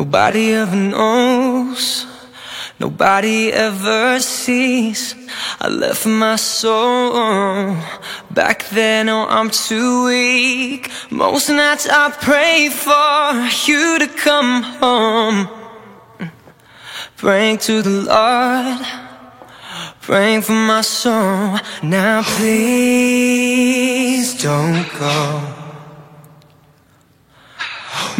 Nobody ever knows, nobody ever sees. I left my soul back then. Oh, I'm too weak. Most nights I pray for you to come home. Praying to the Lord, praying for my soul. Now, please don't go.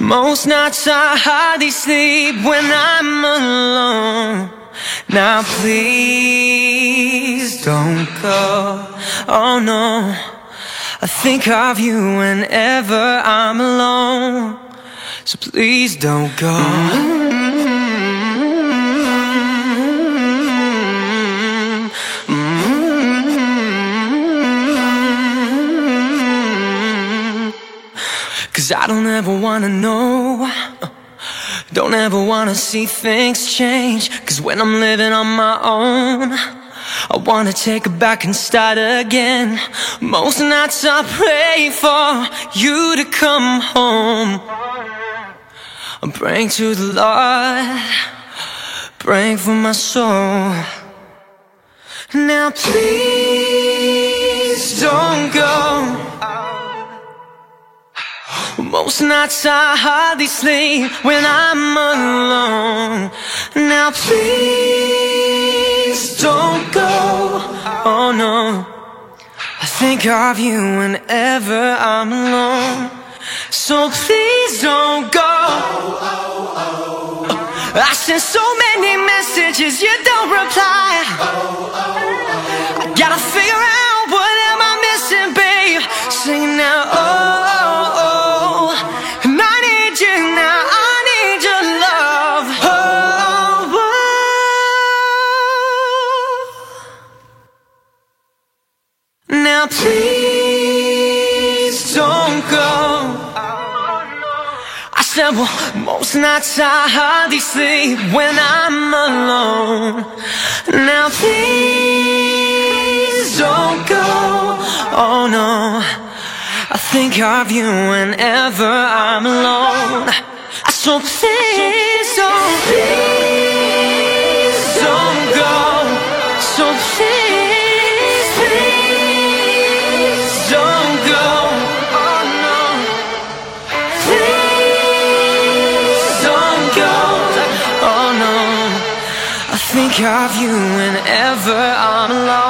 Most nights I hardly sleep when I'm alone. Now please don't go. Oh no. I think of you whenever I'm alone. So please don't go. Mm-hmm. Cause I don't ever wanna know. Don't ever wanna see things change. Cause when I'm living on my own I wanna take it back and start again. Most nights I pray for you to come home. I'm praying to the Lord. Praying for my soul. Now please most nights I hardly sleep when I'm alone. Now please don't go. Oh no. I think of you whenever I'm alone. So please don't go. I send so many messages, you don't reply. I gotta figure out please don't go. I said, well, most nights I hardly sleep when I'm alone. Now please don't go. Oh no. I think of you whenever I'm alone. So please of you whenever I'm alone.